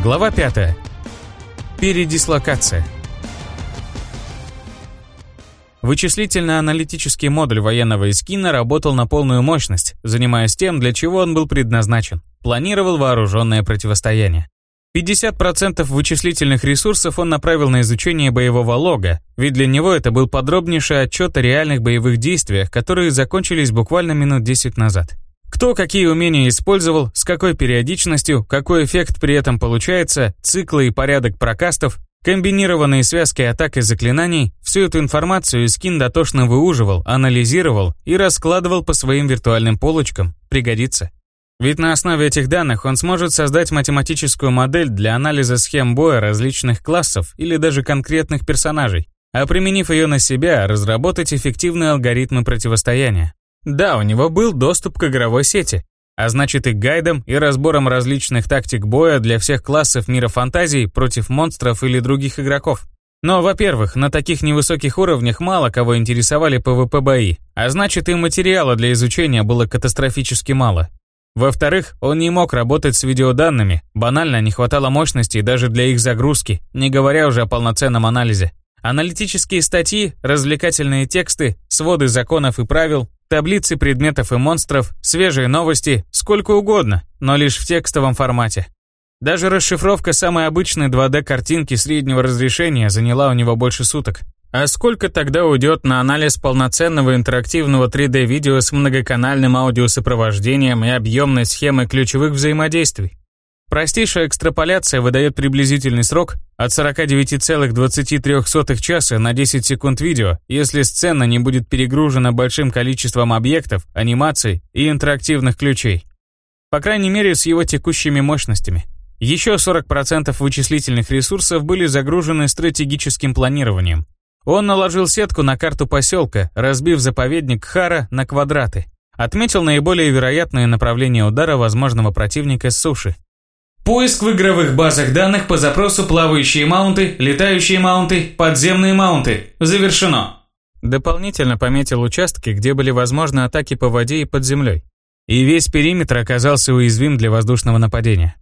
Глава 5. Передислокация. Вычислительно-аналитический модуль военного эскина работал на полную мощность, занимаясь тем, для чего он был предназначен. Планировал вооруженное противостояние. 50% вычислительных ресурсов он направил на изучение боевого лога, ведь для него это был подробнейший отчет о реальных боевых действиях, которые закончились буквально минут 10 назад. Кто какие умения использовал, с какой периодичностью, какой эффект при этом получается, циклы и порядок прокастов, комбинированные связки атак и заклинаний, всю эту информацию Скин дотошно выуживал, анализировал и раскладывал по своим виртуальным полочкам. Пригодится. Ведь на основе этих данных он сможет создать математическую модель для анализа схем боя различных классов или даже конкретных персонажей, а применив ее на себя, разработать эффективные алгоритмы противостояния. Да, у него был доступ к игровой сети, а значит и гайдам, и разбором различных тактик боя для всех классов мира фантазий против монстров или других игроков. Но, во-первых, на таких невысоких уровнях мало кого интересовали PvP бои, а значит и материала для изучения было катастрофически мало. Во-вторых, он не мог работать с видеоданными, банально не хватало мощности даже для их загрузки, не говоря уже о полноценном анализе. Аналитические статьи, развлекательные тексты, своды законов и правил, таблицы предметов и монстров, свежие новости, сколько угодно, но лишь в текстовом формате. Даже расшифровка самой обычной 2D-картинки среднего разрешения заняла у него больше суток. А сколько тогда уйдет на анализ полноценного интерактивного 3D-видео с многоканальным аудиосопровождением и объемной схемой ключевых взаимодействий? Простейшая экстраполяция выдает приблизительный срок от 49,23 часа на 10 секунд видео, если сцена не будет перегружена большим количеством объектов, анимаций и интерактивных ключей. По крайней мере, с его текущими мощностями. Еще 40% вычислительных ресурсов были загружены стратегическим планированием. Он наложил сетку на карту поселка, разбив заповедник Хара на квадраты. Отметил наиболее вероятные направления удара возможного противника с суши, Поиск в игровых базах данных по запросу плавающие маунты, летающие маунты, подземные маунты. Завершено. Дополнительно пометил участки, где были возможны атаки по воде и под землей. И весь периметр оказался уязвим для воздушного нападения.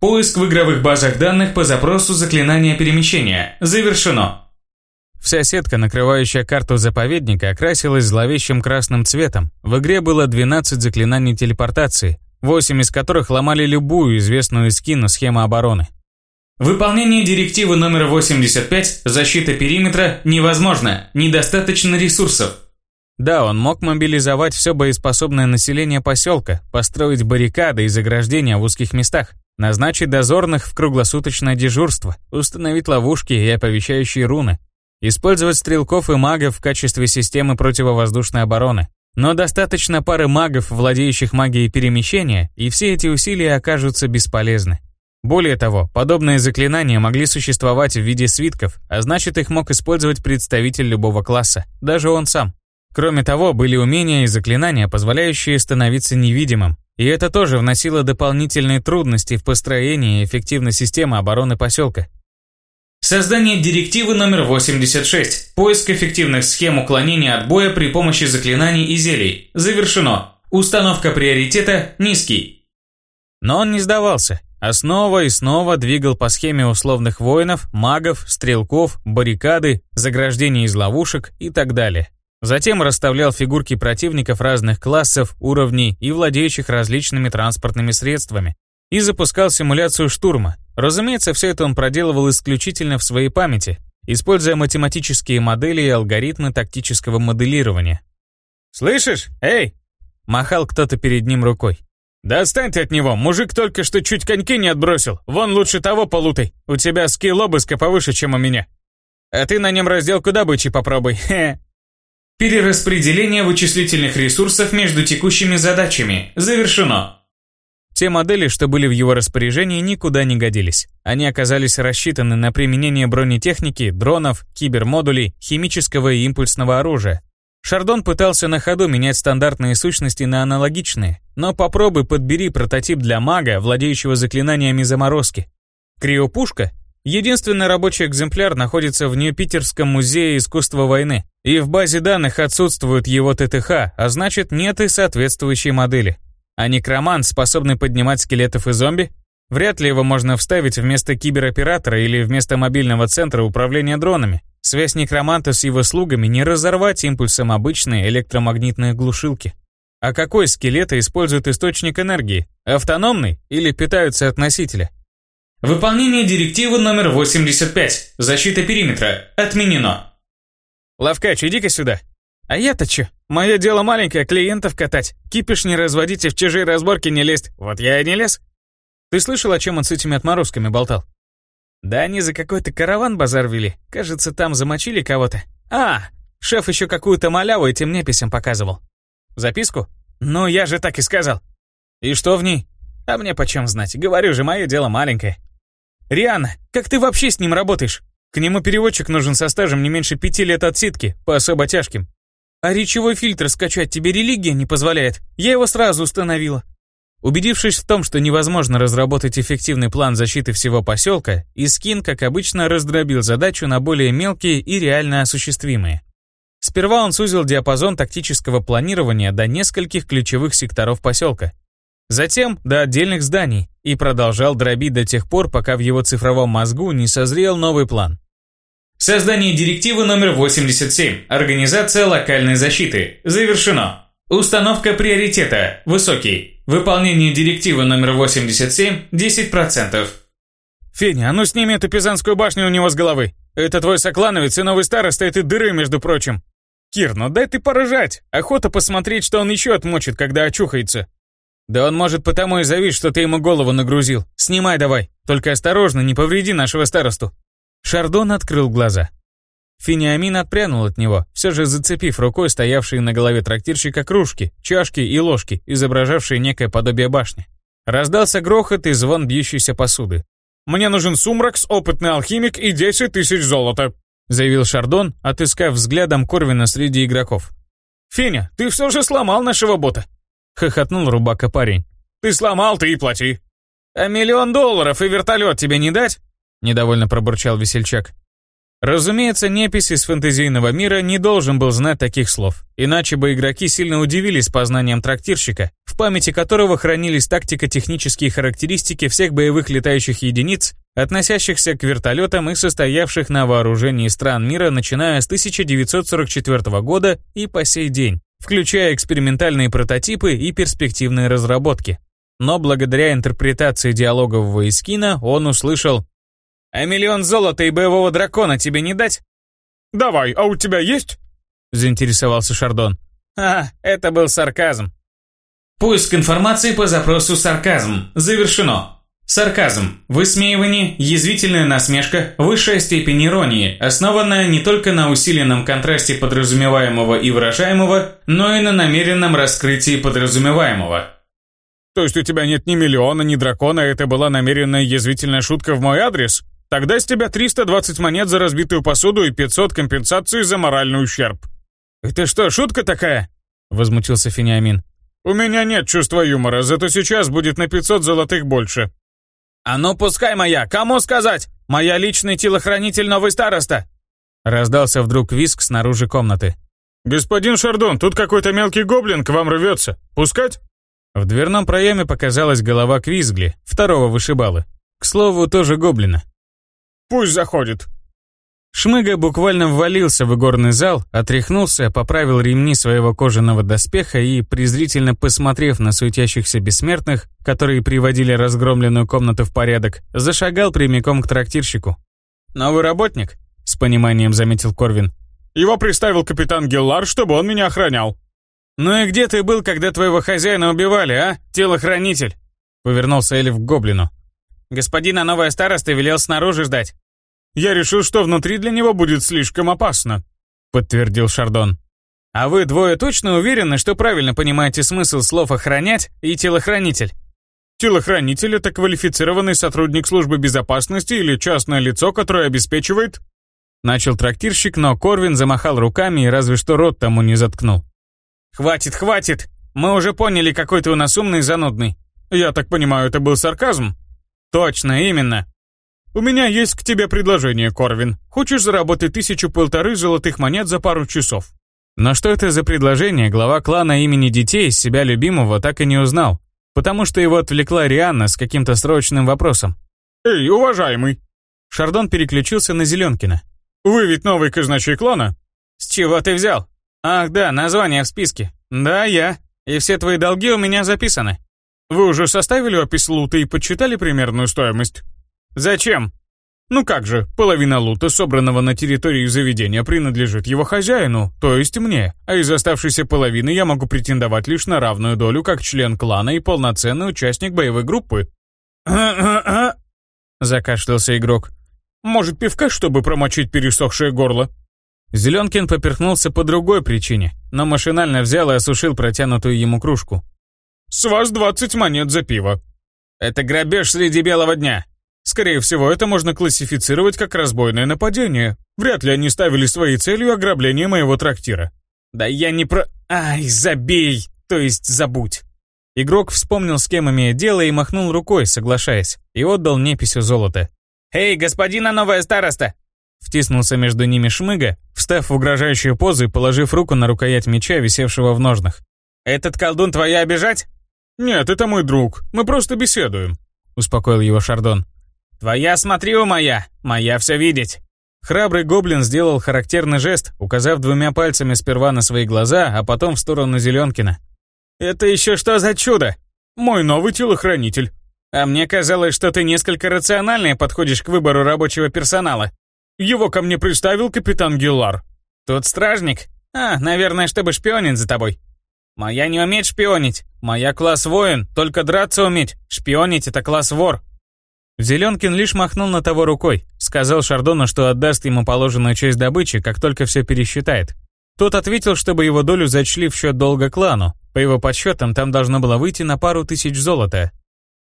Поиск в игровых базах данных по запросу заклинания перемещения. Завершено. Вся сетка, накрывающая карту заповедника, окрасилась зловещим красным цветом. В игре было 12 заклинаний телепортации, восемь из которых ломали любую известную скину схему обороны. Выполнение директивы номер 85 «Защита периметра» невозможно, недостаточно ресурсов. Да, он мог мобилизовать все боеспособное население поселка, построить баррикады и заграждения в узких местах, назначить дозорных в круглосуточное дежурство, установить ловушки и оповещающие руны, использовать стрелков и магов в качестве системы противовоздушной обороны, но достаточно пары магов, владеющих магией перемещения, и все эти усилия окажутся бесполезны. Более того, подобные заклинания могли существовать в виде свитков, а значит их мог использовать представитель любого класса, даже он сам. Кроме того, были умения и заклинания, позволяющие становиться невидимым, и это тоже вносило дополнительные трудности в построении эффективной системы обороны поселка. Создание директивы номер 86. Поиск эффективных схем уклонения от боя при помощи заклинаний и зелий. Завершено. Установка приоритета низкий. Но он не сдавался, а снова и снова двигал по схеме условных воинов, магов, стрелков, баррикады, заграждений из ловушек и так далее. Затем расставлял фигурки противников разных классов, уровней и владеющих различными транспортными средствами, и запускал симуляцию штурма. Разумеется, все это он проделывал исключительно в своей памяти, используя математические модели и алгоритмы тактического моделирования. «Слышишь? Эй!» — махал кто-то перед ним рукой. «Да отстань ты от него, мужик только что чуть коньки не отбросил. Вон лучше того полутай. У тебя скилл обыска повыше, чем у меня. А ты на нем разделку добычи попробуй. Хе. Перераспределение вычислительных ресурсов между текущими задачами завершено. Те модели, что были в его распоряжении, никуда не годились. Они оказались рассчитаны на применение бронетехники, дронов, кибермодулей, химического и импульсного оружия. Шардон пытался на ходу менять стандартные сущности на аналогичные, но попробуй подбери прототип для мага, владеющего заклинаниями заморозки. Криопушка Единственный рабочий экземпляр находится в Нью-Питерском музее искусства войны, и в базе данных отсутствует его ТТХ, а значит нет и соответствующей модели. А некромант, способный поднимать скелетов и зомби? Вряд ли его можно вставить вместо кибероператора или вместо мобильного центра управления дронами. Связь некроманта с его слугами не разорвать импульсом обычной электромагнитной глушилки. А какой скелета использует источник энергии? Автономный или питаются от носителя? Выполнение директивы номер 85. Защита периметра. Отменено. Лавкач, иди-ка сюда. А я-то чё? Мое дело маленькое, клиентов катать. Кипиш не разводить и в чужие разборки не лезть. Вот я и не лез. Ты слышал, о чем он с этими отморозками болтал? Да они за какой-то караван базар вели. Кажется, там замочили кого-то. А, шеф еще какую-то маляву этим неписям показывал. Записку? Ну, я же так и сказал. И что в ней? А мне почем знать? Говорю же, мое дело маленькое. Риана, как ты вообще с ним работаешь? К нему переводчик нужен со стажем не меньше пяти лет отсидки, по особо тяжким. А речевой фильтр скачать тебе религия не позволяет. Я его сразу установила. Убедившись в том, что невозможно разработать эффективный план защиты всего поселка, Искин, как обычно, раздробил задачу на более мелкие и реально осуществимые. Сперва он сузил диапазон тактического планирования до нескольких ключевых секторов поселка, затем до отдельных зданий и продолжал дробить до тех пор, пока в его цифровом мозгу не созрел новый план. Создание директивы номер 87. Организация локальной защиты. Завершено. Установка приоритета. Высокий. Выполнение директивы номер 87 – 10%. Феня, а ну сними эту пизанскую башню у него с головы. Это твой соклановец и новый староста этой дыры, между прочим. Кир, ну дай ты поражать. Охота посмотреть, что он еще отмочит, когда очухается. Да он может потому и завис, что ты ему голову нагрузил. Снимай давай. Только осторожно, не повреди нашего старосту. Шардон открыл глаза. Финиамин отпрянул от него, все же зацепив рукой стоявшие на голове трактирщика кружки, чашки и ложки, изображавшие некое подобие башни. Раздался грохот и звон бьющейся посуды. «Мне нужен сумракс, опытный алхимик и 10 тысяч золота», заявил Шардон, отыскав взглядом Корвина среди игроков. «Феня, ты все же сломал нашего бота!» хохотнул рубака парень. «Ты сломал, ты и плати!» «А миллион долларов и вертолет тебе не дать?» Недовольно пробурчал весельчак. Разумеется, непись из фэнтезийного мира не должен был знать таких слов, иначе бы игроки сильно удивились познанием трактирщика, в памяти которого хранились тактико-технические характеристики всех боевых летающих единиц, относящихся к вертолетам и состоявших на вооружении стран мира начиная с 1944 года и по сей день, включая экспериментальные прототипы и перспективные разработки. Но благодаря интерпретации диалогового эскина он услышал а миллион золота и боевого дракона тебе не дать? Давай, а у тебя есть? Заинтересовался Шардон. А, это был сарказм. Поиск информации по запросу «сарказм» завершено. Сарказм, высмеивание, язвительная насмешка, высшая степень иронии, основанная не только на усиленном контрасте подразумеваемого и выражаемого, но и на намеренном раскрытии подразумеваемого. То есть у тебя нет ни миллиона, ни дракона, это была намеренная язвительная шутка в мой адрес? Тогда с тебя 320 монет за разбитую посуду и 500 компенсаций за моральный ущерб». «Это что, шутка такая?» — возмутился Финиамин. «У меня нет чувства юмора, зато сейчас будет на 500 золотых больше». «А ну пускай моя, кому сказать? Моя личный телохранитель новый староста!» Раздался вдруг виск снаружи комнаты. «Господин Шардон, тут какой-то мелкий гоблин к вам рвется. Пускать?» В дверном проеме показалась голова Квизгли, второго вышибалы. К слову, тоже гоблина. Пусть заходит». Шмыга буквально ввалился в игорный зал, отряхнулся, поправил ремни своего кожаного доспеха и, презрительно посмотрев на суетящихся бессмертных, которые приводили разгромленную комнату в порядок, зашагал прямиком к трактирщику. «Новый работник?» — с пониманием заметил Корвин. «Его приставил капитан Геллар, чтобы он меня охранял». «Ну и где ты был, когда твоего хозяина убивали, а, телохранитель?» — повернулся Эльф к гоблину. Господина новая староста велел снаружи ждать. Я решил, что внутри для него будет слишком опасно, подтвердил Шардон. А вы двое точно уверены, что правильно понимаете смысл слов охранять и телохранитель? Телохранитель это квалифицированный сотрудник службы безопасности или частное лицо, которое обеспечивает Начал трактирщик, но Корвин замахал руками и разве что рот тому не заткнул. «Хватит, хватит! Мы уже поняли, какой ты у нас умный и занудный. Я так понимаю, это был сарказм?» «Точно, именно. У меня есть к тебе предложение, Корвин. Хочешь заработать тысячу-полторы золотых монет за пару часов?» Но что это за предложение, глава клана имени детей из себя любимого так и не узнал. потому что его отвлекла Рианна с каким-то срочным вопросом. «Эй, уважаемый!» Шардон переключился на Зеленкина. «Вы ведь новый казначей клана?» «С чего ты взял?» «Ах да, название в списке. Да, я. И все твои долги у меня записаны». «Вы уже составили опись лута и подсчитали примерную стоимость?» «Зачем?» «Ну как же, половина лута, собранного на территории заведения, принадлежит его хозяину, то есть мне, а из оставшейся половины я могу претендовать лишь на равную долю как член клана и полноценный участник боевой группы». закашлялся игрок. «Может, пивка, чтобы промочить пересохшее горло?» Зеленкин поперхнулся по другой причине, но машинально взял и осушил протянутую ему кружку. «С вас 20 монет за пиво». «Это грабеж среди белого дня», Скорее всего, это можно классифицировать как разбойное нападение. Вряд ли они ставили своей целью ограбление моего трактира. Да я не про... Ай, забей! То есть забудь. Игрок вспомнил, с кем имеет дело, и махнул рукой, соглашаясь, и отдал неписью золота. «Эй, господина новая староста!» Втиснулся между ними Шмыга, встав в угрожающую позу и положив руку на рукоять меча, висевшего в ножнах. «Этот колдун твоя обижать?» «Нет, это мой друг. Мы просто беседуем», — успокоил его Шардон. «Твоя смотри у моя, моя все видеть». Храбрый гоблин сделал характерный жест, указав двумя пальцами сперва на свои глаза, а потом в сторону Зеленкина. «Это еще что за чудо?» «Мой новый телохранитель». «А мне казалось, что ты несколько рациональнее подходишь к выбору рабочего персонала». «Его ко мне представил капитан Гиллар». «Тут стражник? А, наверное, чтобы шпионить за тобой». «Моя не умеет шпионить. Моя класс воин, только драться уметь. Шпионить — это класс вор». Зеленкин лишь махнул на того рукой, сказал Шардону, что отдаст ему положенную часть добычи, как только все пересчитает. Тот ответил, чтобы его долю зачли в счет долга клану. По его подсчетам, там должно было выйти на пару тысяч золота.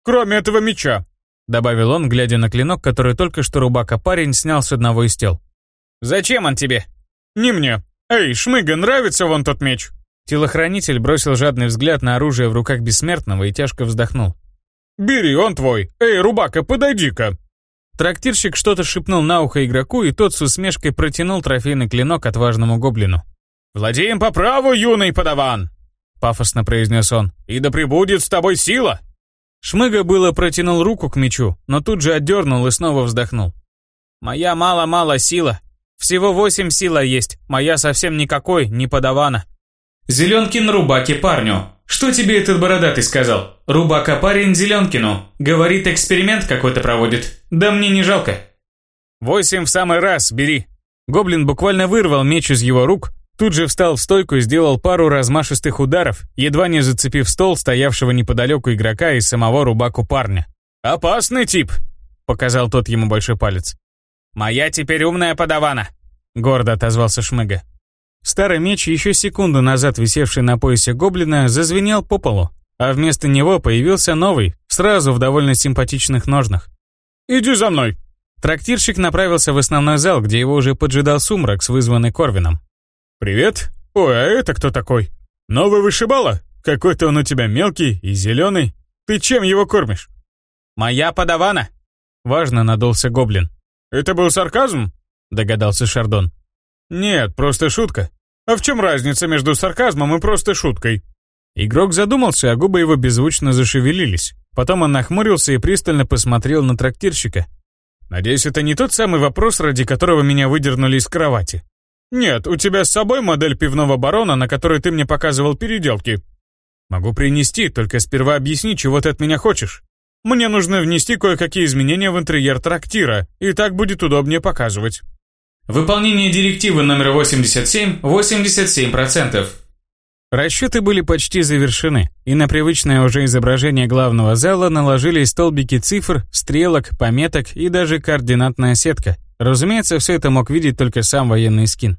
«Кроме этого меча», — добавил он, глядя на клинок, который только что рубака парень снял с одного из тел. «Зачем он тебе?» «Не мне. Эй, Шмыга, нравится вон тот меч?» Телохранитель бросил жадный взгляд на оружие в руках бессмертного и тяжко вздохнул. «Бери, он твой! Эй, Рубака, подойди-ка!» Трактирщик что-то шепнул на ухо игроку, и тот с усмешкой протянул трофейный клинок отважному гоблину. «Владеем по праву, юный подаван!» — пафосно произнес он. «И да пребудет с тобой сила!» Шмыга было протянул руку к мечу, но тут же отдернул и снова вздохнул. «Моя мало-мало сила. Всего восемь сила есть, моя совсем никакой, не подавана». Зеленкин Рубаке парню. «Что тебе этот бородатый сказал? Рубака парень Зеленкину. Говорит, эксперимент какой-то проводит. Да мне не жалко». «Восемь в самый раз, бери». Гоблин буквально вырвал меч из его рук, тут же встал в стойку и сделал пару размашистых ударов, едва не зацепив стол стоявшего неподалеку игрока и самого рубаку парня. «Опасный тип», — показал тот ему большой палец. «Моя теперь умная подавана», — гордо отозвался Шмыга. Старый меч, еще секунду назад висевший на поясе гоблина, зазвенел по полу, а вместо него появился новый, сразу в довольно симпатичных ножнах. «Иди за мной!» Трактирщик направился в основной зал, где его уже поджидал сумрак с вызванный Корвином. «Привет. Ой, а это кто такой? Новый вышибала? Какой-то он у тебя мелкий и зеленый. Ты чем его кормишь?» «Моя подавана!» Важно надулся гоблин. «Это был сарказм?» Догадался Шардон. «Нет, просто шутка. А в чем разница между сарказмом и просто шуткой?» Игрок задумался, а губы его беззвучно зашевелились. Потом он нахмурился и пристально посмотрел на трактирщика. «Надеюсь, это не тот самый вопрос, ради которого меня выдернули из кровати. Нет, у тебя с собой модель пивного барона, на которой ты мне показывал переделки. Могу принести, только сперва объясни, чего ты от меня хочешь. Мне нужно внести кое-какие изменения в интерьер трактира, и так будет удобнее показывать». Выполнение директивы номер 87 – 87%. Расчеты были почти завершены, и на привычное уже изображение главного зала наложились столбики цифр, стрелок, пометок и даже координатная сетка. Разумеется, все это мог видеть только сам военный скин.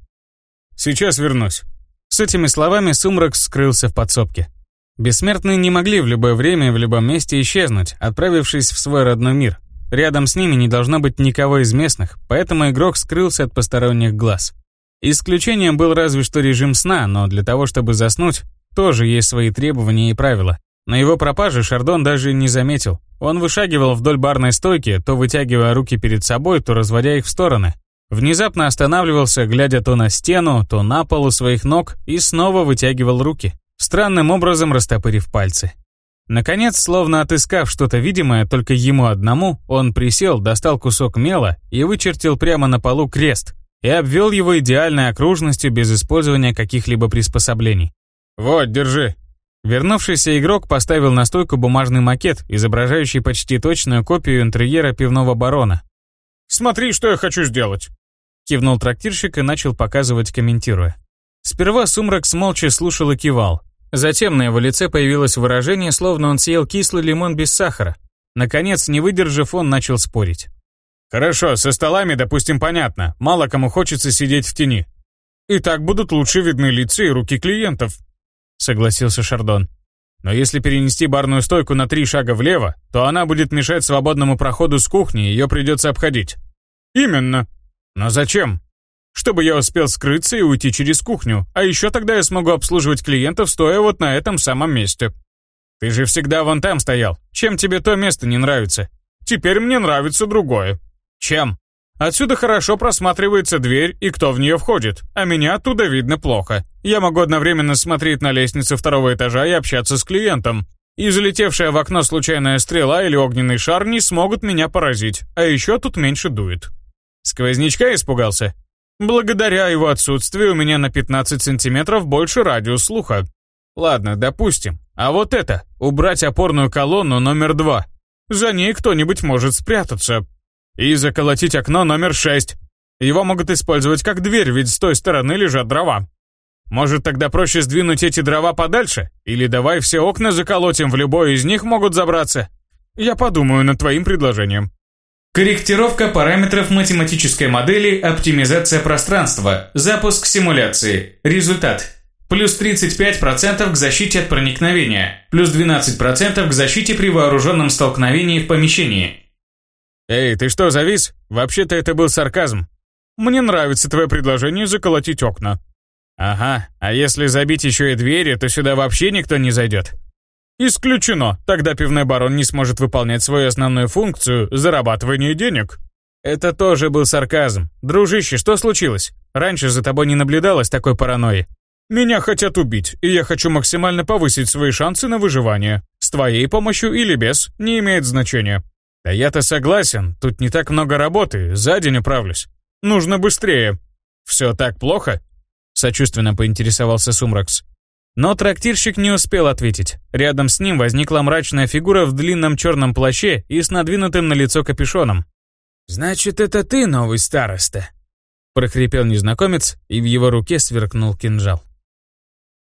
«Сейчас вернусь». С этими словами Сумрак скрылся в подсобке. Бессмертные не могли в любое время и в любом месте исчезнуть, отправившись в свой родной мир, Рядом с ними не должно быть никого из местных, поэтому игрок скрылся от посторонних глаз. Исключением был разве что режим сна, но для того, чтобы заснуть, тоже есть свои требования и правила. На его пропаже Шардон даже не заметил. Он вышагивал вдоль барной стойки, то вытягивая руки перед собой, то разводя их в стороны. Внезапно останавливался, глядя то на стену, то на пол у своих ног, и снова вытягивал руки, странным образом растопырив пальцы. Наконец, словно отыскав что-то видимое только ему одному, он присел, достал кусок мела и вычертил прямо на полу крест и обвел его идеальной окружностью без использования каких-либо приспособлений. «Вот, держи». Вернувшийся игрок поставил на стойку бумажный макет, изображающий почти точную копию интерьера пивного барона. «Смотри, что я хочу сделать!» Кивнул трактирщик и начал показывать, комментируя. Сперва Сумракс молча слушал и кивал. Затем на его лице появилось выражение, словно он съел кислый лимон без сахара. Наконец, не выдержав, он начал спорить. «Хорошо, со столами, допустим, понятно. Мало кому хочется сидеть в тени. И так будут лучше видны лица и руки клиентов», — согласился Шардон. «Но если перенести барную стойку на три шага влево, то она будет мешать свободному проходу с кухни, ее придется обходить». «Именно. Но зачем?» Чтобы я успел скрыться и уйти через кухню, а еще тогда я смогу обслуживать клиентов, стоя вот на этом самом месте. Ты же всегда вон там стоял. Чем тебе то место не нравится? Теперь мне нравится другое. Чем? Отсюда хорошо просматривается дверь и кто в нее входит, а меня оттуда видно плохо. Я могу одновременно смотреть на лестницу второго этажа и общаться с клиентом. И залетевшая в окно случайная стрела или огненный шар не смогут меня поразить, а еще тут меньше дует. Сквознячка испугался? Благодаря его отсутствию у меня на 15 сантиметров больше радиус слуха. Ладно, допустим. А вот это, убрать опорную колонну номер два. За ней кто-нибудь может спрятаться. И заколотить окно номер шесть. Его могут использовать как дверь, ведь с той стороны лежат дрова. Может, тогда проще сдвинуть эти дрова подальше? Или давай все окна заколотим, в любой из них могут забраться? Я подумаю над твоим предложением. Корректировка параметров математической модели «Оптимизация пространства», запуск симуляции. Результат. Плюс 35% к защите от проникновения, плюс 12% к защите при вооруженном столкновении в помещении. Эй, ты что, завис? Вообще-то это был сарказм. Мне нравится твое предложение заколотить окна. Ага, а если забить еще и двери, то сюда вообще никто не зайдет. Исключено. Тогда пивной барон не сможет выполнять свою основную функцию – зарабатывание денег. Это тоже был сарказм. Дружище, что случилось? Раньше за тобой не наблюдалось такой паранойи. Меня хотят убить, и я хочу максимально повысить свои шансы на выживание. С твоей помощью или без, не имеет значения. Да я-то согласен, тут не так много работы, за день управлюсь. Нужно быстрее. Все так плохо? Сочувственно поинтересовался Сумракс. Но трактирщик не успел ответить. Рядом с ним возникла мрачная фигура в длинном черном плаще и с надвинутым на лицо капюшоном. «Значит, это ты новый староста?» прохрипел незнакомец, и в его руке сверкнул кинжал.